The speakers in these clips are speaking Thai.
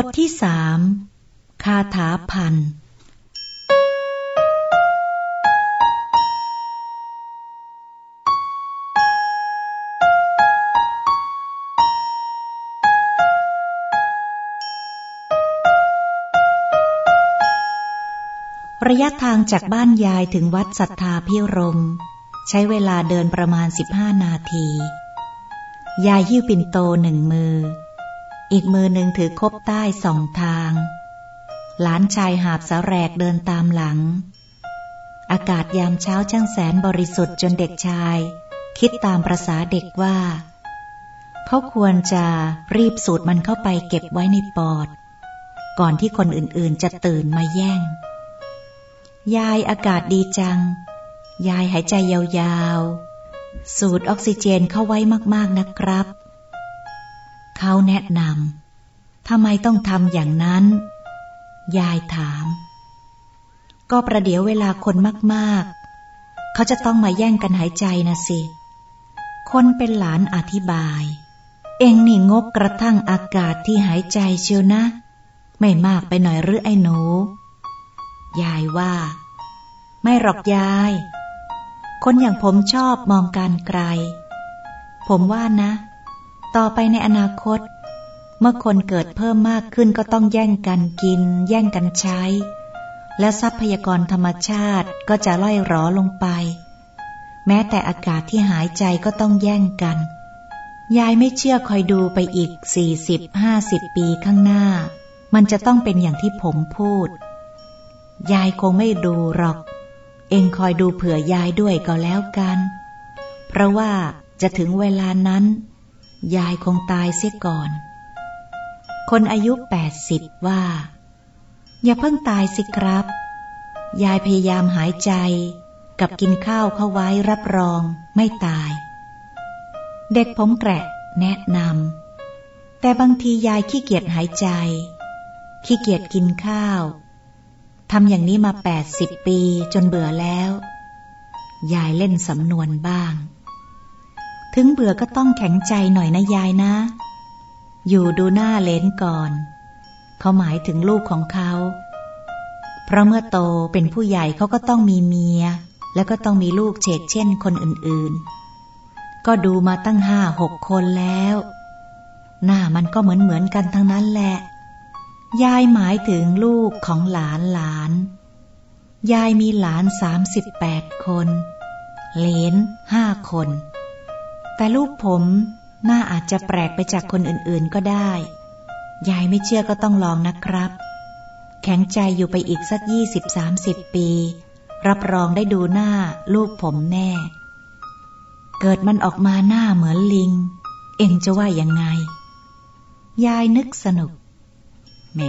บทที่สามคาถาพัน ระยะทางจากบ้านยายถึงวัดศรัทธาพิรม ใช้เวลาเดินประมาณสิบห้านาที ยายหิ้วปิ่นโตหนึ่งมือ อีกมือหนึ่งถือคบใต้สองทาง หลานชายหาบสาแรกเดินตามหลัง อากาศยามเช้าช่างแสนบริสุทธิ์จนเด็กชาย คิดตามประษาเด็กว่า เขาควรจะรีบสูดมันเข้าไปเก็บไว้ในปอด ก่อนที่คนอื่นๆจะตื่นมาแย่ง ยายอากาศดีจัง ยายหายใจยาวๆ สูดออกซิเจนเข้าไว้มากๆนะครับ เขาแนะนำทำไมต้องทำอย่างนั้น ยายถาม ก็ประเดี๋ยวเวลาคนมากๆ เขาจะต้องมาแย่งกันหายใจนะสิ คนเป็นหลานอธิบาย เองนี่งกกระทั่งอากาศที่หายใจเชียวนะ ไม่มากไปหน่อยหรือไอ้หนู ยายว่า ไม่หรอกยาย คนอย่างผมชอบมองการไกล ผมว่านะ ต่อไปในอนาคต เมื่อคนเกิดเพิ่มมากขึ้นก็ต้องแย่งกันกิน แย่งกันใช้ และทรัพยากรธรรมชาติก็จะล่อยหรอลงไป แม้แต่อากาศที่หายใจก็ต้องแย่งกัน ยายไม่เชื่อคอยดูไปอีกสี่สิบห้าสิบปีข้างหน้า มันจะต้องเป็นอย่างที่ผมพูด ยายคงไม่ดูหรอก เองคอยดูเผื่อยายด้วยก็แล้วกัน เพราะว่าจะถึงเวลานั้น ยายคงตายเสียก่อน คนอายุแปดสิบว่า อย่าเพิ่งตายสิครับ ยายพยายามหายใจ กับกินข้าวเข้าไว้รับรองไม่ตาย เด็กผมแกะแนะนำแต่บางทียายขี้เกียจหายใจ ขี้เกียจกินข้าวทำอย่างนี้มาแปดสิบปีจนเบื่อแล้ว ยายเล่นสำนวนบ้าง ถึงเบื่อก็ต้องแข็งใจหน่อยนะยายนะ อยู่ดูหน้าเลนก่อน เขาหมายถึงลูกของเขา เพราะเมื่อโตเป็นผู้ใหญ่เขาก็ต้องมีเมีย แล้วก็ต้องมีลูกเฉกเช่นคนอื่นๆ ก็ดูมาตั้งห้าหกคนแล้ว หน้ามันก็เหมือนเหมือนกันทั้งนั้นแหละ ยายหมายถึงลูกของหลานหลาน ยายมีหลานสามสิบแปดคน เลนห้าคน แต่ลูกผมหน้าอาจจะแปลกไปจากคนอื่นๆก็ได้ ยายไม่เชื่อก็ต้องลองนะครับ แข็งใจอยู่ไปอีกสักยี่สิบสามสิบปี รับรองได้ดูหน้าลูกผมแน่ เกิดมันออกมาหน้าเหมือนลิง เอ็งจะว่ายังไง ยายนึกสนุก แหม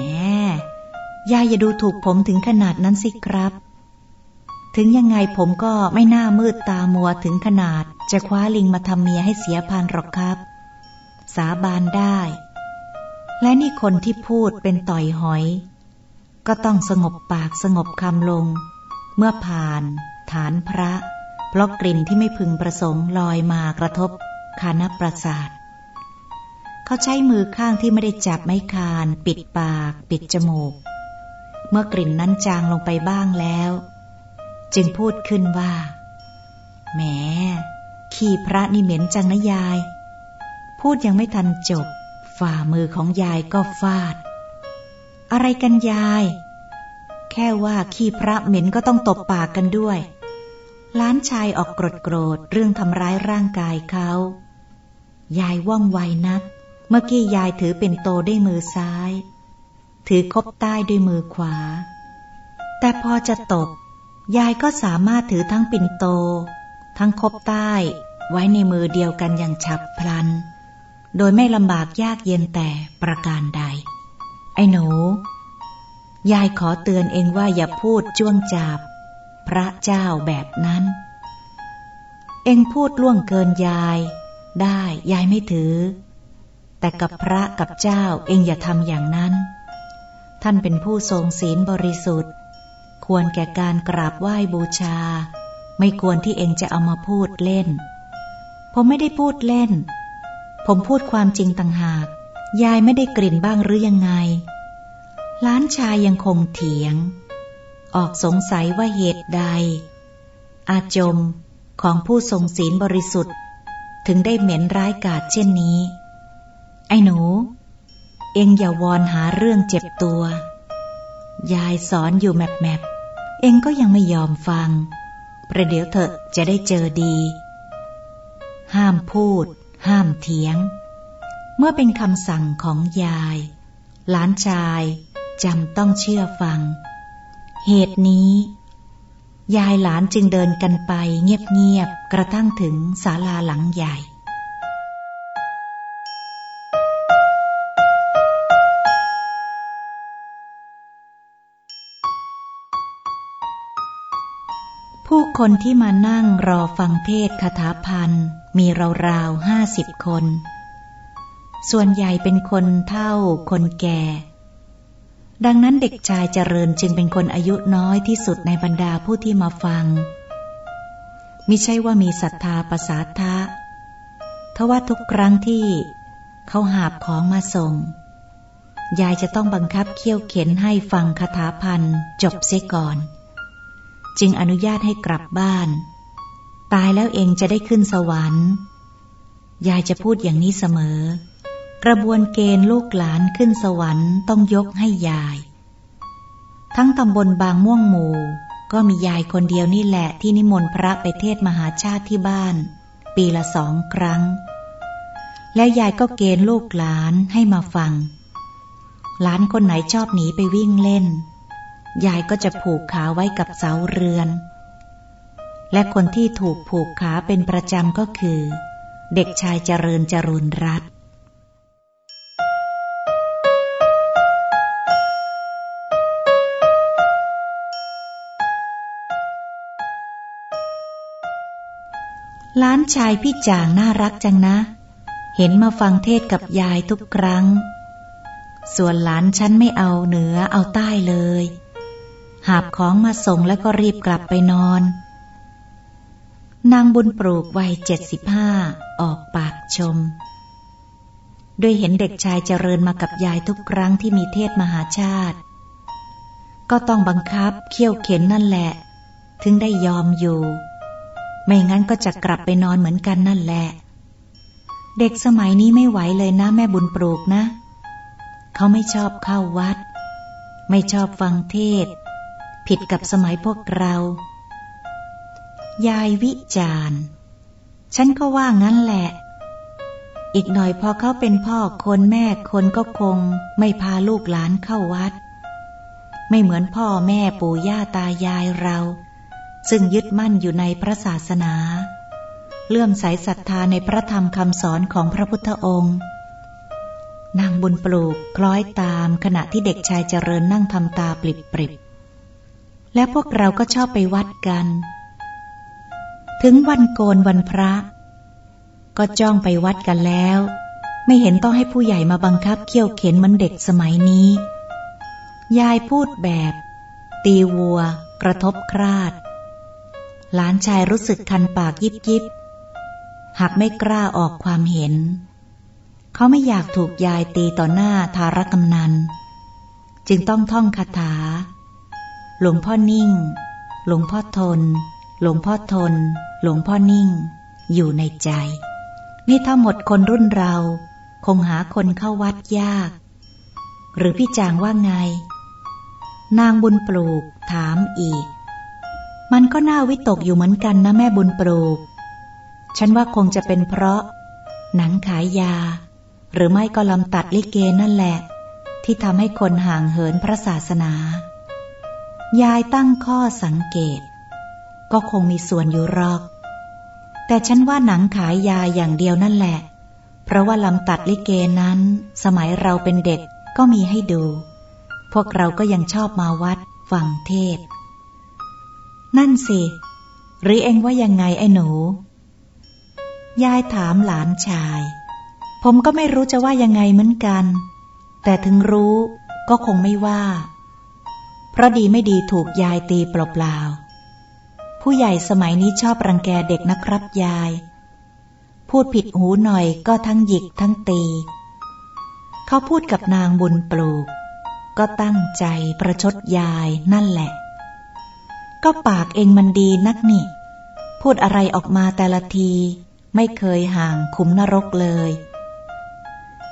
ยายอย่าดูถูกผมถึงขนาดนั้นสิครับ ถึงยังไงผมก็ไม่น่ามืดตามัวถึงขนาด จะคว้าลิงมาทำเมียให้เสียพันหรอกครับ สาบานได้ และนี่คนที่พูดเป็นต่อยหอย ก็ต้องสงบปากสงบคำลง เมื่อผ่าน ฐานพระ เพราะกลิ่นที่ไม่พึงประสงค์ลอยมากระทบคานประสาทเขาใช้มือข้างที่ไม่ได้จับไม้คาน ปิดปาก ปิดจมูก เมื่อกลิ่นนั้นจางลงไปบ้างแล้ว จึงพูดขึ้นว่า แหม ขี้พระนี่เหม็นจังนะยาย พูดยังไม่ทันจบ ฝ่ามือของยายก็ฟาด อะไรกันยาย แค่ว่าขี้พระเหม็นก็ต้องตบปากกันด้วย ล้านชายออกโกรธโกรธเรื่องทำร้ายร่างกายเขา ยายว่องไวนัก เมื่อกี้ยายถือเป็นโตด้วยมือซ้าย ถือคบใต้ด้วยมือขวา แต่พอจะตบ ยายก็สามารถถือทั้งปิ่นโต ทั้งคบใต้ไว้ในมือเดียวกันอย่างฉับพลัน โดยไม่ลำบากยากเย็นแต่ประการใด ไอ้หนู ยายขอเตือนเองว่าอย่าพูดจ้วงจาบ พระเจ้าแบบนั้น เองพูดล่วงเกินยาย ได้ยายไม่ถือ แต่กับพระกับเจ้าเองอย่าทำอย่างนั้น ท่านเป็นผู้ทรงศีลบริสุทธิ์ ควรแก่การกราบไหว้บูชา ไม่ควรที่เองจะเอามาพูดเล่น ผมไม่ได้พูดเล่น ผมพูดความจริงต่างหาก ยายไม่ได้กลิ่นบ้างหรือยังไง ล้านชายยังคงเถียง ออกสงสัยว่าเหตุใด อาจมของผู้ทรงศีลบริสุทธิ์ ถึงได้เหม็นร้ายกาจเช่นนี้ ไอ้หนู เองอย่าวอนหาเรื่องเจ็บตัว ยายสอนอยู่แมบแมบ เองก็ยังไม่ยอมฟัง ประเดี๋ยวเถอะจะได้เจอดี ห้ามพูด ห้ามเถียง เมื่อเป็นคำสั่งของยาย หลานชายจำต้องเชื่อฟัง เหตุนี้ ยายหลานจึงเดินกันไปเงียบๆกระทั่งถึงศาลาหลังใหญ่ ผู้คนที่มานั่งรอฟังเทศคาถาพันมีราวๆห้าสิบคน ส่วนใหญ่เป็นคนเฒ่าคนแก่ ดังนั้นเด็กชายเจริญจึงเป็นคนอายุน้อยที่สุดในบรรดาผู้ที่มาฟัง มิใช่ว่ามีศรัทธาประสาทะทว่าทุกครั้งที่เขาหาบของมาส่ง ยายจะต้องบังคับเคี่ยวเข็นให้ฟังคาถาพันจบเสียก่อน จึงอนุญาตให้กลับบ้าน ตายแล้วเองจะได้ขึ้นสวรรค์ ยายจะพูดอย่างนี้เสมอ กระบวนเกณฑ์ลูกหลานขึ้นสวรรค์ต้องยกให้ยาย ทั้งตำบลบางม่วงหมู่ ก็มียายคนเดียวนี่แหละที่นิมนต์พระไปเทศมหาชาติที่บ้าน ปีละสองครั้ง แล้วยายก็เกณฑ์ลูกหลานให้มาฟัง หลานคนไหนชอบหนีไปวิ่งเล่น ยายก็จะผูกขาไว้กับเสาเรือน และคนที่ถูกผูกขาเป็นประจำก็คือ เด็กชายเจริญจรุนรัตน์ล้านชายพี่จางน่ารักจังนะ เห็นมาฟังเทศกับยายทุกครั้ง ส่วนหลานฉันไม่เอาเหนือเอาใต้เลย หาบของมาส่งแล้วก็รีบกลับไปนอน นางบุญปลูกวัยเจ็ดสิบห้าออกปากชม ด้วยเห็นเด็กชายเจริญมากับยายทุกครั้งที่มีเทศมหาชาติ ก็ต้องบังคับเขี่ยวเข็นนั่นแหละ ถึงได้ยอมอยู่ ไม่งั้นก็จะกลับไปนอนเหมือนกันนั่นแหละ เด็กสมัยนี้ไม่ไหวเลยนะแม่บุญปลูกนะ เขาไม่ชอบเข้าวัด ไม่ชอบฟังเทศ ผิดกับสมัยพวกเรา ยายวิจารณ์ฉันก็ว่างั้นแหละ อีกหน่อยพอเขาเป็นพ่อคนแม่คนก็คง ไม่พาลูกหลานเข้าวัด ไม่เหมือนพ่อแม่ปู่ย่าตายายเรา ซึ่งยึดมั่นอยู่ในพระศาสนา เลื่อมใสศรัทธาในพระธรรมคำสอนของพระพุทธองค์ นางบุญปลูกคล้อยตามขณะที่เด็กชายเจริญนั่งทำตาปริบปริบ และพวกเราก็ชอบไปวัดกัน ถึงวันโกนวันพระ ก็จ้องไปวัดกันแล้ว ไม่เห็นต้องให้ผู้ใหญ่มาบังคับเขี่ยวเข็นมันเด็กสมัยนี้ ยายพูดแบบ ตีวัว กระทบคราด หลานชายรู้สึกคันปากยิบยิบหากไม่กล้าออกความเห็น เขาไม่อยากถูกยายตีต่อหน้าทารกำนัน จึงต้องท่องคาถา หลวงพ่อนิ่ง หลวงพ่อทน หลวงพ่อทน หลวงพ่อนิ่ง อยู่ในใจ นี่ถ้าหมดคนรุ่นเรา คงหาคนเข้าวัดยาก หรือพี่จางว่าไง นางบุญปลูกถามอีก มันก็น่าวิตกอยู่เหมือนกันนะแม่บุญปลูก ฉันว่าคงจะเป็นเพราะ หนังขายยา หรือไม่ก็ลำตัดลิเกนั่นแหละ ที่ทำให้คนห่างเหินพระศาสนา ยายตั้งข้อสังเกต ก็คงมีส่วนอยู่หรอก แต่ฉันว่าหนังขายยาอย่างเดียวนั่นแหละ เพราะว่าลำตัดลิเกนั้น สมัยเราเป็นเด็กก็มีให้ดู พวกเราก็ยังชอบมาวัดฟังเทศ นั่นสิ หรือเองว่ายังไงไอ้หนู ยายถามหลานชาย ผมก็ไม่รู้จะว่ายังไงเหมือนกัน แต่ถึงรู้ก็คงไม่ว่า เพราะดีไม่ดีถูกยายตีเปล่าๆ ผู้ใหญ่สมัยนี้ชอบรังแกเด็กนะครับยาย พูดผิดหูหน่อยก็ทั้งหยิกทั้งตี เขาพูดกับนางบุญปลูก ก็ตั้งใจประชดยายนั่นแหละ ก็ปากเองมันดีนักนี่ พูดอะไรออกมาแต่ละที ไม่เคยห่างขุมนรกเลย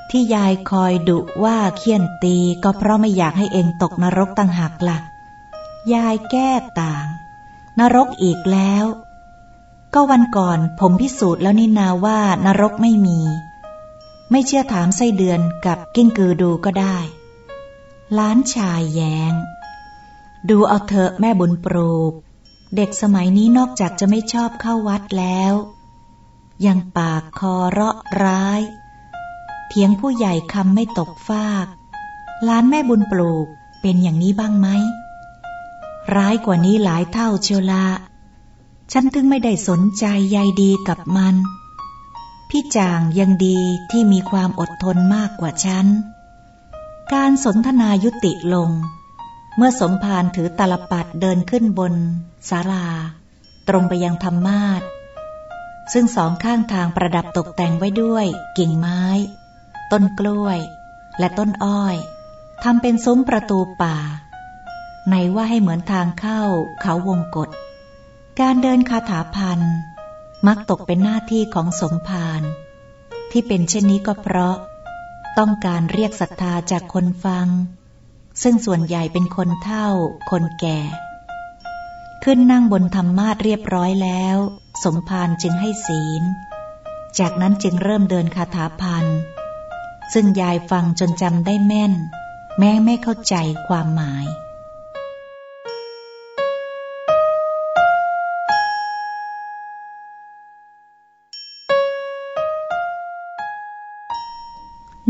ที่ยายคอยดุว่าเคี่ยนตีก็เพราะไม่อยากให้เองตกนรกตั้งหักละ่ะ ยายแก้ต่าง นรกอีกแล้ว ก็วันก่อนผมพิสูจน์แล้วนี่นาว่านรกไม่มี ไม่เชื่อถามไส้เดือนกับกิ้งกือดูก็ได้ ล้านชายแยงดูเอาเถอะแม่บุญปลูกเด็กสมัยนี้นอกจากจะไม่ชอบเข้าวัดแล้ว ยังปากคอเราะร้าย เถียงผู้ใหญ่คำไม่ตกฟากล้านแม่บุญปลูกเป็นอย่างนี้บ้างไหม ร้ายกว่านี้หลายเท่าเชียวละฉันถึงไม่ได้สนใจใยดีกับมัน พี่จางยังดีที่มีความอดทนมากกว่าฉัน การสนทนายุติลง เมื่อสมภารถือตลปัดเดินขึ้นบนศาลา ตรงไปยังธรรมาทซึ่งสองข้างทางประดับตกแต่งไว้ด้วยกิ่งไม้ ต้นกล้วย และต้นอ้อยทำเป็นซุ้มประตูป่าไหนว่าให้เหมือนทางเข้าเขาวงกฏการเดินคาถาพันมักตกเป็นหน้าที่ของสมภารที่เป็นเช่นนี้ก็เพราะ ต้องการเรียกศรัทธาจากคนฟัง ซึ่งส่วนใหญ่เป็นคนเฒ่า คนแก่ ขึ้นนั่งบนธรรมาทเรียบร้อยแล้ว สมภารจึงให้ศีล จากนั้นจึงเริ่มเดินคาถาพัน ซึ่งยายฟังจนจำได้แม่น แม้ไม่เข้าใจความหมาย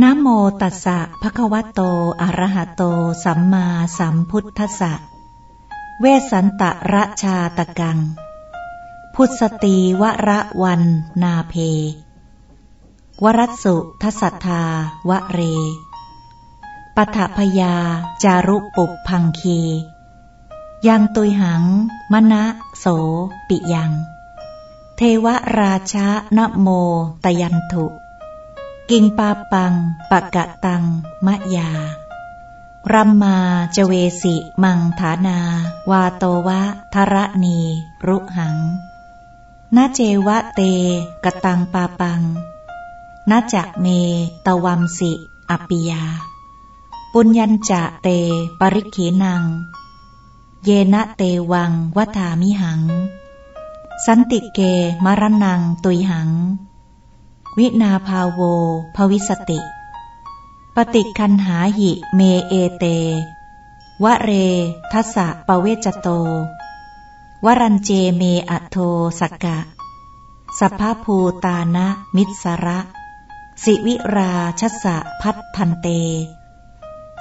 นะโมตัสสะภะคะวะโต อะระหะโต สัมมาสัมพุทธัสสะ เวสันตะระชาตะกัง พุทธตีวระวันนาเพ วรัสุทัสธาวะเร ปัถพยา จารุปุพังคี ยังตุยหัง มณะโส ปิยัง เทวราชะนโมตยันถุ กิงปาปังปะกะตัง มะยา รัมมาจเวสิ มังฐานา วาโตวะทระนี รุหังนาเจวะเตกตังปาปัง นาจะเม ตวัมสิ อปิยา ปุญญัญจะเต ปริขีนัง เยนะเตวังวัฏามิหัง สันติเกมรนังตุยหัง วินาภาโว ภวิสติ ปฏิคันหาหิเมเอเต วะเรทัสสะปเวจโต วรันเจเมอโทสกกะสัพพภูตานะมิสระ สิวิราชสะพัททันเต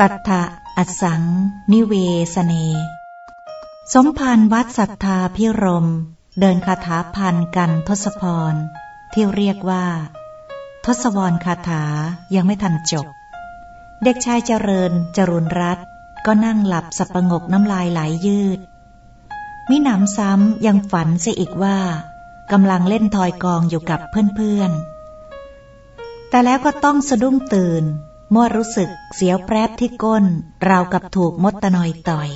ตัทะอัสัง นิเวสเน สมภารวัดสัทธาพิรม เดินคาถาพันกันทศพร ที่เรียกว่า ทศวรคาถายังไม่ทันจบ เด็กชายเจริญจรุนรัตก็นั่งหลับสับประงกน้ำลายไหลยยืด มิหนำซ้ำยังฝันเสียอีกว่ากำลังเล่นทอยกองอยู่กับเพื่อนๆ แต่แล้วก็ต้องสะดุ้งตื่น เมื่อรู้สึกเสียวแปรบที่ก้น ราวกับถูกมดตะนอยต่อย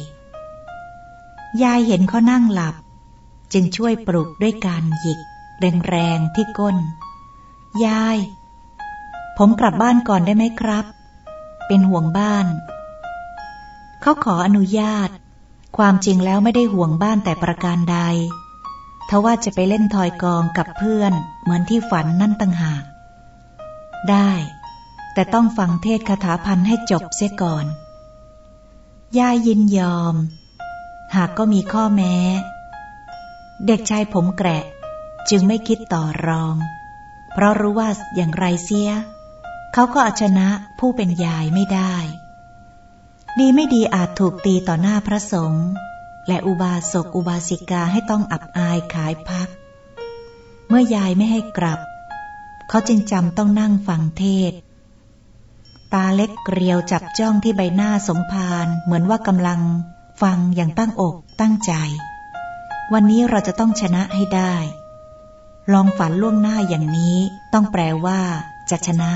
ยายเห็นเขานั่งหลับ จึงช่วยปลุกด้วยการหยิกแรงๆที่ก้น ยาย ผมกลับบ้านก่อนได้ไหมครับ เป็นห่วงบ้าน เขาขออนุญาต ความจริงแล้วไม่ได้ห่วงบ้านแต่ประการใดทว่าจะไปเล่นทอยกองกับเพื่อนเหมือนที่ฝันนั่นตั้งหาก ได้ แต่ต้องฟังเทศคาถาพันให้จบเสียก่อนยายยินยอม หากก็มีข้อแม้ เด็กชายผมแกะ จึงไม่คิดต่อรอง เพราะรู้ว่าอย่างไรเสีย เขาก็อาชนะผู้เป็นยายไม่ได้ ดีไม่ดีอาจถูกตีต่อหน้าพระสงฆ์และอุบาสกอุบาสิกาให้ต้องอับอายขายพัก เมื่อยายไม่ให้กลับ เขาจึงจำต้องนั่งฟังเทศ ตาเล็กเกลียวจับจ้องที่ใบหน้าสมภารเหมือนว่ากำลังฟังอย่างตั้งอกตั้งใจ วันนี้เราจะต้องชนะให้ได้ ลองฝันล่วงหน้าอย่างนี้ต้องแปลว่าจะชนะ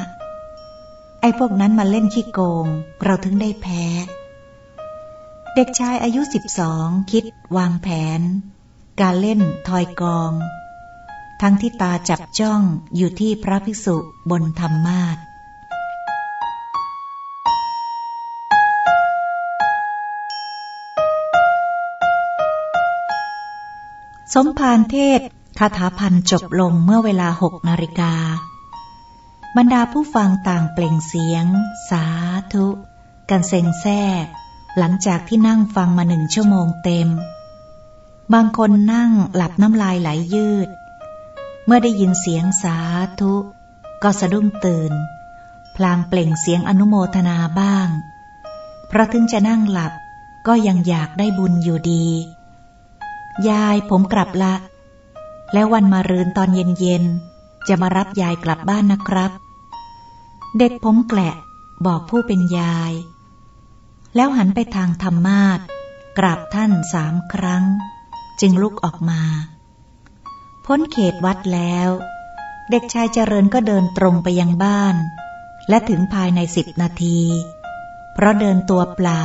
ไอ้พวกนั้นมาเล่นขี้โกง เราถึงได้แพ้ เด็กชายอายุสิบสองคิดวางแผน การเล่นทอยกอง ทั้งที่ตาจับจ้องอยู่ที่พระภิกษุบนธรรมาทสมภารเทศคาถาพันจบลงเมื่อเวลาหกนาฬิกา บรรดาผู้ฟังต่างเปล่งเสียง สาธุ กันเซ็งแซ่หลังจากที่นั่งฟังมาหนึ่งชั่วโมงเต็ม บางคนนั่งหลับน้ำลายไหลยยืด เมื่อได้ยินเสียงสาธุ ก็สะดุ้งตื่น พลางเปล่งเสียงอนุโมทนาบ้าง เพราะถึงจะนั่งหลับก็ยังอยากได้บุญอยู่ดี ยายผมกลับละ แล้ววันมารืนตอนเย็นๆ จะมารับยายกลับบ้านนะครับ เด็กผมแกละบอกผู้เป็นยาย แล้วหันไปทางธรรมาทกราบท่านสามครั้ง จึงลุกออกมา พ้นเขตวัดแล้ว เด็กชายเจริญก็เดินตรงไปยังบ้าน และถึงภายในสิบนาที เพราะเดินตัวเปล่า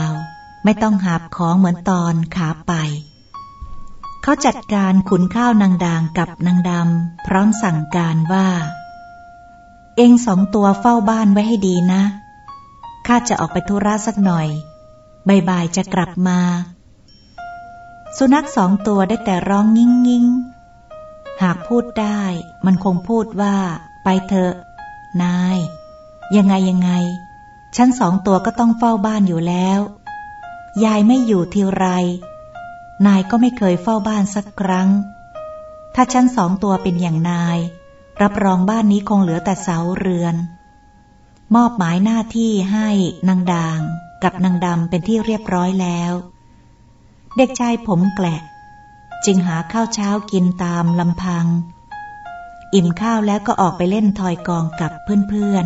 ไม่ต้องหาบของเหมือนตอนขาไป เขาจัดการขุนข้าวนางด่างกับนางดำพร้อมสั่งการว่า เองสองตัวเฝ้าบ้านไว้ให้ดีนะข้าจะออกไปธุระสักหน่อยบ่ายๆจะกลับมา สุนัขสองตัวได้แต่ร้องงิ้งงิ้ง หากพูดได้ มันคงพูดว่า ไปเถอะ นาย ยังไงยังไงฉันสองตัวก็ต้องเฝ้าบ้านอยู่แล้ว ยายไม่อยู่ทีไร นายก็ไม่เคยเฝ้าบ้านสักครั้ง ถ้าฉันสองตัวเป็นอย่างนาย รับรองบ้านนี้คงเหลือแต่เสาเรือน มอบหมายหน้าที่ให้นางด่างกับนางดำเป็นที่เรียบร้อยแล้ว เด็กชายผมแกละ จึงหาข้าวเช้ากินตามลำพัง อิ่มข้าวแล้วก็ออกไปเล่นทอยกองกับเพื่อน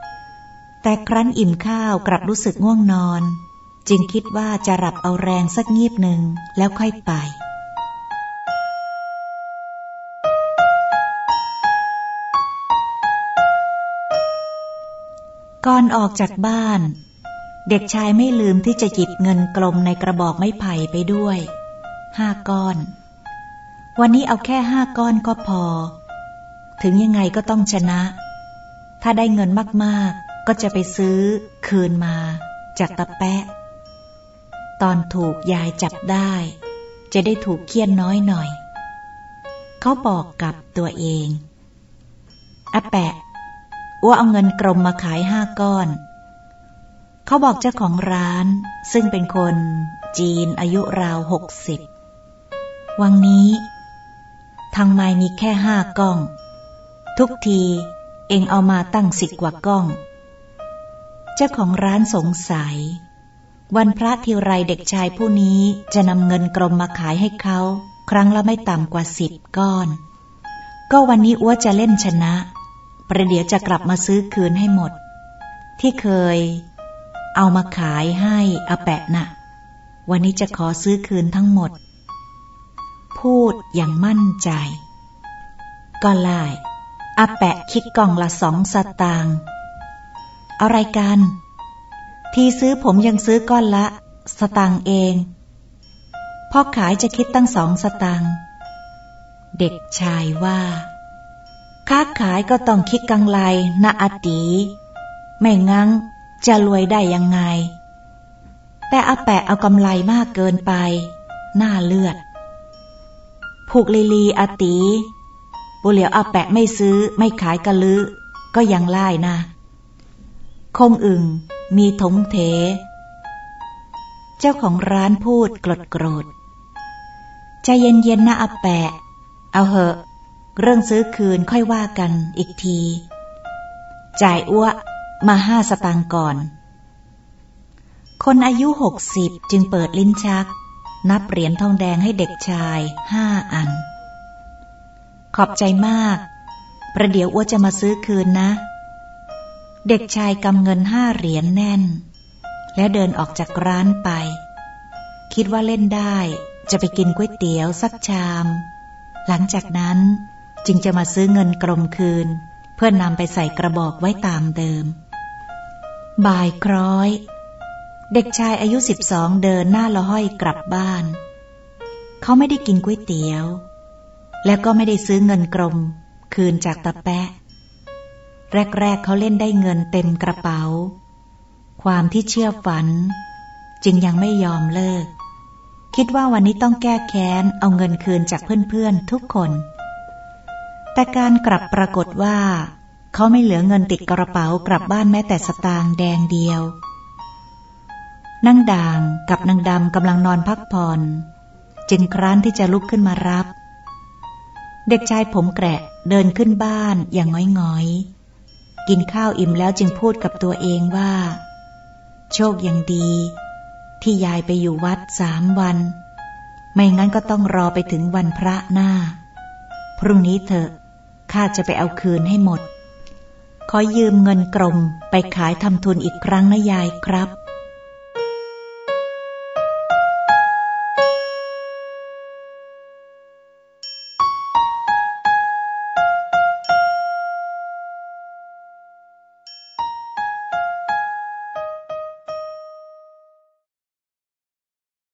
ๆ แต่ครั้นอิ่มข้าวกลับรู้สึกง่วงนอน จึงคิดว่าจะหลับเอาแรงสักงีบหนึ่งแล้วค่อยไปก่อนออกจากบ้าน เด็กชายไม่ลืมที่จะหยิบเงินกลมในกระบอกไม้ไผ่ไปด้วย ห้าก้อน วันนี้เอาแค่ห้าก้อนก็พอ ถึงยังไงก็ต้องชนะ ถ้าได้เงินมากๆ ก็จะไปซื้อคืนมาจากตะแปะ ตอนถูกยายจับได้ จะได้ถูกเคี่ยนน้อยหน่อย เขาบอกกับตัวเองอาแปะว่าเอาเงินกลมมาขายห้าก้อน เขาบอกเจ้าของร้านซึ่งเป็นคนจีนอายุราวหกสิบ วังนี้ ทางไม้มีแค่ห้ากล้อง ทุกทีเองเอามาตั้งสิบกว่ากล้อง เจ้าของร้านสงสัย วันพระทีไรเด็กชายผู้นี้จะนำเงินกรมมาขายให้เขา ครั้งละไม่ต่ำกว่าสิบก้อน ก็วันนี้อ้วจะเล่นชนะ ประเดี๋ยวจะกลับมาซื้อคืนให้หมด ที่เคย เอามาขายให้อาแปะนะ่ะวันนี้จะขอซื้อคืนทั้งหมด พูดอย่างมั่นใจ ก็ไล่อาแปะคิดกล่องละสองสตางค์อะไรกัน ที่ซื้อผมยังซื้อก้อนละ สตางค์เองพ่อขายจะคิดตั้งสองสตางค์เด็กชายว่า ค้าขายก็ต้องคิดกังไลนะอตีไม่งั้งจะรวยได้ยังไง แต่อาแปะเอากำไรมากเกินไป หน้าเลือด ผูกลีลีอาตีบุเหลียวอาแปะไม่ซื้อไม่ขายกะลือ ก็ยังไล่นะคงอึ่งมีถงเถ เจ้าของร้านพูดกรดโกรธใจเย็นๆนะอาแปะ เอาเหอะ เรื่องซื้อคืนค่อยว่ากันอีกที จ่ายอ้วมาห้าสตางค์ก่อน คนอายุหกสิบจึงเปิดลิ้นชัก นับเหรียญทองแดงให้เด็กชายห้าอัน ขอบใจมาก ประเดี๋ยวอ้วจะมาซื้อคืนนะ เด็กชายกำเงินห้าเหรียญแน่น แล้วเดินออกจากร้านไป คิดว่าเล่นได้จะไปกินก๋วยเตี๋ยวสักชาม หลังจากนั้นจึงจะมาซื้อเงินกรมคืน เพื่อนนำไปใส่กระบอกไว้ตามเดิม บ่ายคร้อย เด็กชายอายุสิบสองเดินหน้าละห้อยกลับบ้าน เขาไม่ได้กินก๋วยเตี๋ยว แล้วก็ไม่ได้ซื้อเงินกรมคืนจากตาแปะ แรกๆเขาเล่นได้เงินเต็มกระเป๋า ความที่เชื่อฝัน จึงยังไม่ยอมเลิก คิดว่าวันนี้ต้องแก้แค้น เอาเงินคืนจากเพื่อนๆทุกคน แต่การกลับปรากฏว่า เขาไม่เหลือเงินติดกระเป๋ากลับบ้านแม้แต่สตางค์แดงเดียว นั่งด่างกับนางดำกำลังนอนพักผ่อน จึงครั้นที่จะลุกขึ้นมารับ เด็กชายผมแกะเดินขึ้นบ้านอย่างง้อยๆ กินข้าวอิ่มแล้วจึงพูดกับตัวเองว่า โชคยังดี ที่ยายไปอยู่วัดสามวัน ไม่งั้นก็ต้องรอไปถึงวันพระหน้า พรุ่งนี้เถอะข้าจะไปเอาคืนให้หมด ขอยืมเงินกรมไปขายทำทุนอีกครั้งนะยายครับ